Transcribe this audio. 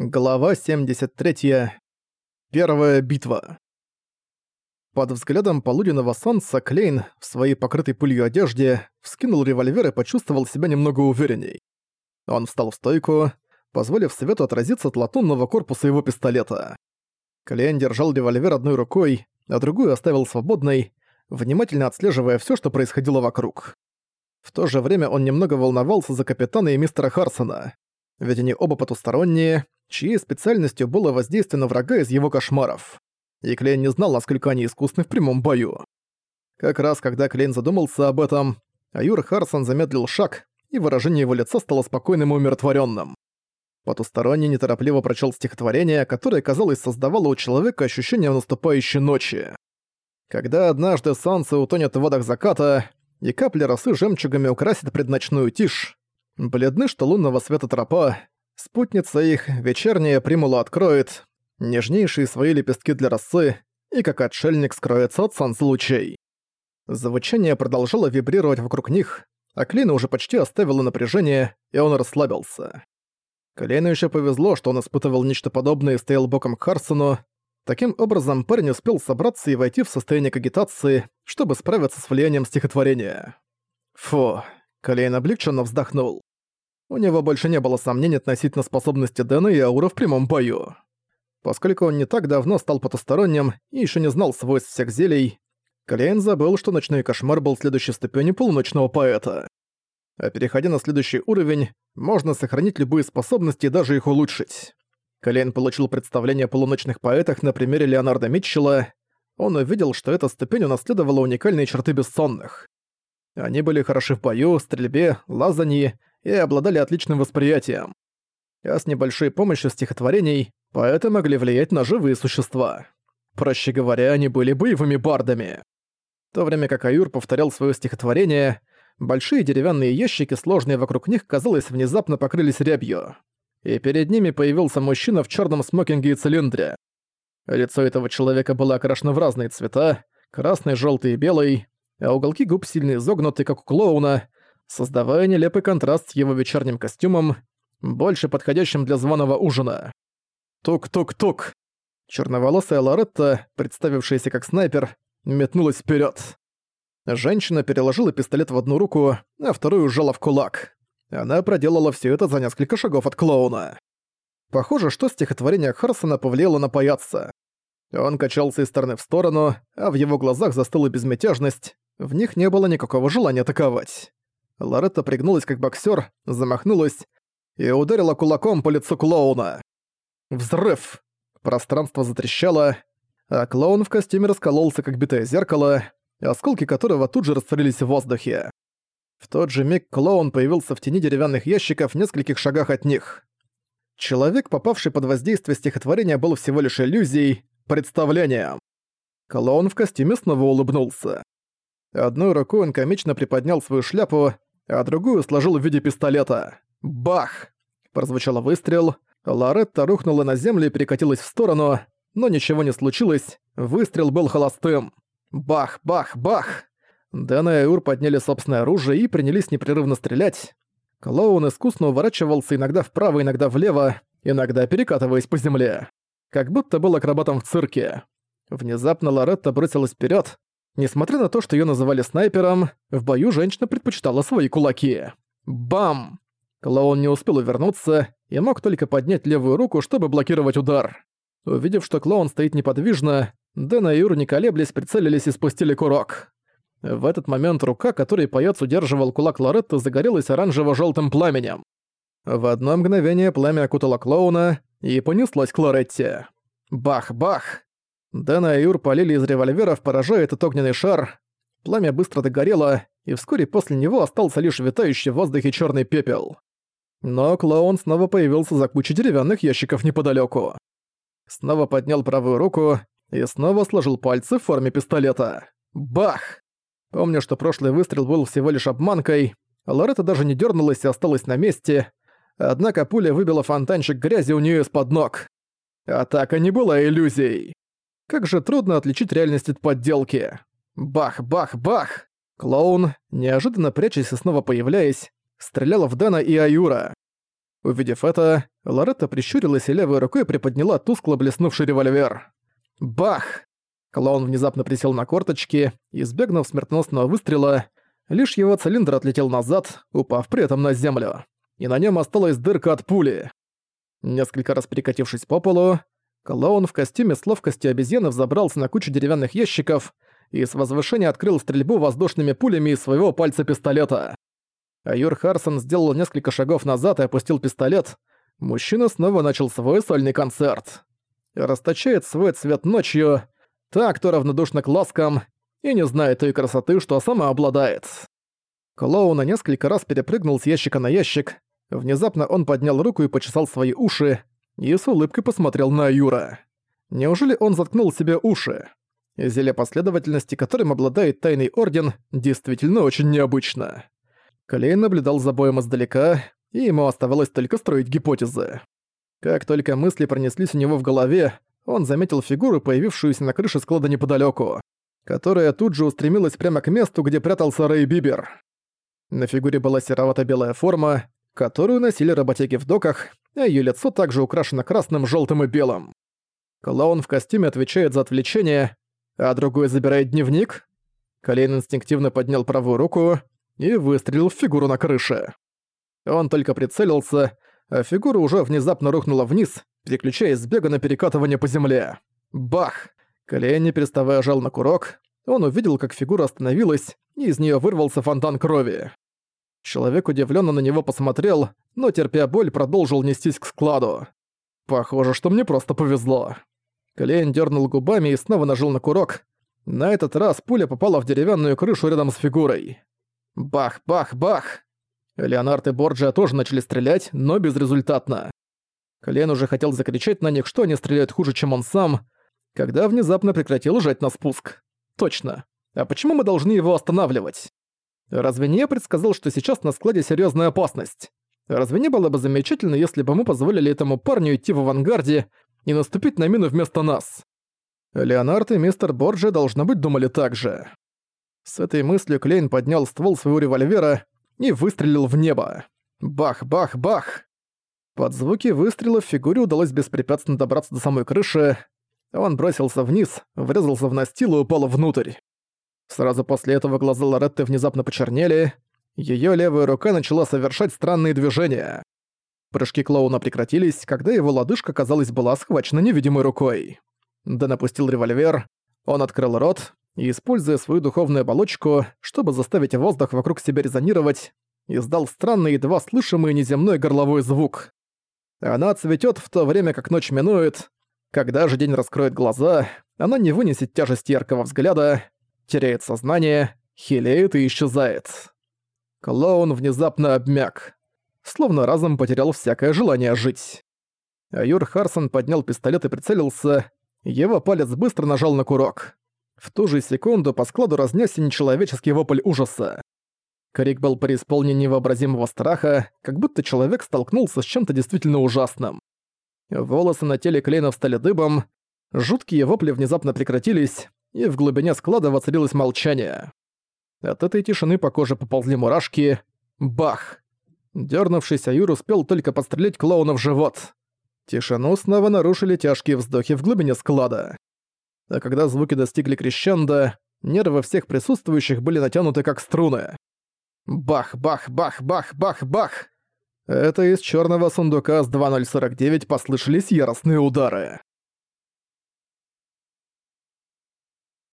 Глава 73. Первая битва. Под взглядом полуденного солнца Клейн в своей покрытой пылью одежде вскинул револьвер и почувствовал себя немного уверенней. Он встал в стойку, позволив свету отразиться от латунного корпуса его пистолета. Клейн держал револьвер одной рукой, а другую оставил свободной, внимательно отслеживая все, что происходило вокруг. В то же время он немного волновался за капитана и мистера Харсона, ведь они оба потусторонние, чьей специальностью было воздействие на врага из его кошмаров. И Клейн не знал, насколько они искусны в прямом бою. Как раз когда Клейн задумался об этом, Аюр Харсон замедлил шаг, и выражение его лица стало спокойным и умиротворенным. Потусторонний неторопливо прочел стихотворение, которое, казалось, создавало у человека ощущение наступающей ночи. Когда однажды солнце утонет в водах заката, и капли росы жемчугами украсит предночную тишь, бледны, что лунного света тропа, Спутница их, вечерняя примула откроет, нежнейшие свои лепестки для росы, и как отшельник скроется от солнцелучей. Звучание продолжало вибрировать вокруг них, а Клейну уже почти оставило напряжение, и он расслабился. Клейну еще повезло, что он испытывал нечто подобное и стоял боком к Харсону. Таким образом, парень успел собраться и войти в состояние кагитации, чтобы справиться с влиянием стихотворения. Фу, Клейн облегченно вздохнул. У него больше не было сомнений относительно способности Дэна и Аура в прямом бою. Поскольку он не так давно стал потусторонним и еще не знал свойств всех зелий, Клейн забыл, что ночной кошмар был следующей ступенью полуночного поэта. А переходя на следующий уровень, можно сохранить любые способности и даже их улучшить. Клейн получил представление о полуночных поэтах на примере Леонарда Митчелла. Он увидел, что эта ступень унаследовала уникальные черты бессонных. Они были хороши в бою, стрельбе, лазании и обладали отличным восприятием. А с небольшой помощью стихотворений поэты могли влиять на живые существа. Проще говоря, они были боевыми бардами. В то время как Аюр повторял свое стихотворение, большие деревянные ящики, сложные вокруг них, казалось, внезапно покрылись рябью. И перед ними появился мужчина в черном смокинге и цилиндре. Лицо этого человека было окрашено в разные цвета, красный, желтый и белый, а уголки губ сильно изогнуты, как у клоуна, создавая нелепый контраст с его вечерним костюмом, больше подходящим для званого ужина. Тук-тук-тук. Черноволосая Лоретта, представившаяся как снайпер, метнулась вперед. Женщина переложила пистолет в одну руку, а вторую сжала в кулак. Она проделала все это за несколько шагов от клоуна. Похоже, что стихотворение Харсона повлияло на паяца. Он качался из стороны в сторону, а в его глазах застыла безмятежность, в них не было никакого желания атаковать. Лоретта пригнулась как боксер, замахнулась и ударила кулаком по лицу клоуна. Взрыв! Пространство затрещало, а клоун в костюме раскололся как битое зеркало, осколки которого тут же растворились в воздухе. В тот же миг клоун появился в тени деревянных ящиков в нескольких шагах от них. Человек, попавший под воздействие стихотворения, был всего лишь иллюзией, представлением. Клоун в костюме снова улыбнулся. Одной рукой он комично приподнял свою шляпу, а другую сложил в виде пистолета. Бах! Прозвучал выстрел. Лоретта рухнула на землю и перекатилась в сторону, но ничего не случилось, выстрел был холостым. Бах, бах, бах! Дэн и Айур подняли собственное оружие и принялись непрерывно стрелять. Клоун искусно уворачивался иногда вправо, иногда влево, иногда перекатываясь по земле. Как будто был акробатом в цирке. Внезапно Лоретта бросилась вперед, Несмотря на то, что ее называли снайпером, в бою женщина предпочитала свои кулаки. Бам! Клоун не успел увернуться и мог только поднять левую руку, чтобы блокировать удар. Увидев, что клоун стоит неподвижно, Дэн и Юр, не колеблясь, прицелились и спустили курок. В этот момент рука, которой паяц удерживал кулак Лоретты, загорелась оранжево желтым пламенем. В одно мгновение пламя окутало клоуна и понеслось к Лоретте. Бах-бах! Дэна и Юр полили из револьверов, поражая этот огненный шар. Пламя быстро догорело, и вскоре после него остался лишь витающий в воздухе черный пепел. Но клоун снова появился за кучей деревянных ящиков неподалеку. Снова поднял правую руку и снова сложил пальцы в форме пистолета. Бах! Помню, что прошлый выстрел был всего лишь обманкой, Лоретта даже не дернулась и осталась на месте, однако пуля выбила фонтанчик грязи у нее из-под ног. Атака не была иллюзией. Как же трудно отличить реальность от подделки. Бах, бах, бах! Клоун, неожиданно прячась и снова появляясь, стрелял в Дана и Аюра. Увидев это, Лоретта прищурилась и левой рукой приподняла тускло блеснувший револьвер. Бах! Клоун внезапно присел на корточки, избегнув смертоносного выстрела, лишь его цилиндр отлетел назад, упав при этом на землю. И на нем осталась дырка от пули. Несколько раз перекатившись по полу, клоун в костюме с ловкостью обезьяны взобрался на кучу деревянных ящиков и с возвышения открыл стрельбу воздушными пулями из своего пальца пистолета. Аюр Харсон сделал несколько шагов назад и опустил пистолет. Мужчина снова начал свой сольный концерт. Расточает свой цвет ночью, та, кто равнодушна к ласкам и не знает той красоты, что сама обладает. Клоуна несколько раз перепрыгнул с ящика на ящик. Внезапно он поднял руку и почесал свои уши, и с улыбкой посмотрел на Аюра. Неужели он заткнул себе уши? Зелье последовательности, которым обладает Тайный Орден, действительно очень необычно. Клейн наблюдал за боем издалека, и ему оставалось только строить гипотезы. Как только мысли пронеслись у него в голове, он заметил фигуру, появившуюся на крыше склада неподалеку, которая тут же устремилась прямо к месту, где прятался Рэй Бибер. На фигуре была серовато-белая форма, которую носили работяги в доках, а её лицо также украшено красным, жёлтым и белым. Клоун в костюме отвечает за отвлечение, а другой забирает дневник. Колейн инстинктивно поднял правую руку и выстрелил в фигуру на крыше. Он только прицелился, а фигура уже внезапно рухнула вниз, переключаясь с бега на перекатывание по земле. Бах! Колейн, не переставая, жал на курок. Он увидел, как фигура остановилась, и из неё вырвался фонтан крови. Человек удивлённо на него посмотрел, но, терпя боль, продолжил нестись к складу. Похоже, что мне просто повезло. Клейн дернул губами и снова нажал на курок. На этот раз пуля попала в деревянную крышу рядом с фигурой. Бах, бах, бах! Леонард и Борджиа тоже начали стрелять, но безрезультатно. Клейн уже хотел закричать на них, что они стреляют хуже, чем он сам, когда внезапно прекратил жать на спуск. Точно. А почему мы должны его останавливать? Разве не я предсказал, что сейчас на складе серьезная опасность? Разве не было бы замечательно, если бы мы позволили этому парню идти в авангарде и наступить на мину вместо нас? Леонард и мистер Борджи, должно быть, думали так же. С этой мыслью Клейн поднял ствол своего револьвера и выстрелил в небо. Бах, бах, бах! Под звуки выстрела фигуре удалось беспрепятственно добраться до самой крыши. Он бросился вниз, врезался в настил и упал внутрь. Сразу после этого глаза Лоретты внезапно почернели, её левая рука начала совершать странные движения. Прыжки клоуна прекратились, когда его лодыжка, казалось, была схвачена невидимой рукой. Дэн опустил револьвер, он открыл рот и, используя свою духовную оболочку, чтобы заставить воздух вокруг себя резонировать, издал странный, едва слышимый неземной горловой звук. Она цветет в то время, как ночь минует. Когда же день раскроет глаза, она не вынесет тяжести яркого взгляда, теряет сознание, хилеет и исчезает. Клоун внезапно обмяк, словно разом потерял всякое желание жить. Аюр Харсон поднял пистолет и прицелился, его палец быстро нажал на курок. В ту же секунду по складу разнесся нечеловеческий вопль ужаса. Крик был преисполнен невообразимого страха, как будто человек столкнулся с чем-то действительно ужасным. Волосы на теле Клейна встали дыбом, жуткие вопли внезапно прекратились, и в глубине склада воцарилось молчание. От этой тишины по коже поползли мурашки. Бах! Дёрнувшийся Юр успел только подстрелить клоуна в живот. Тишину снова нарушили тяжкие вздохи в глубине склада. А когда звуки достигли крещенда, нервы всех присутствующих были натянуты как струны. Бах, бах, бах, бах, бах, бах! Это из черного сундука с 2049 послышались яростные удары.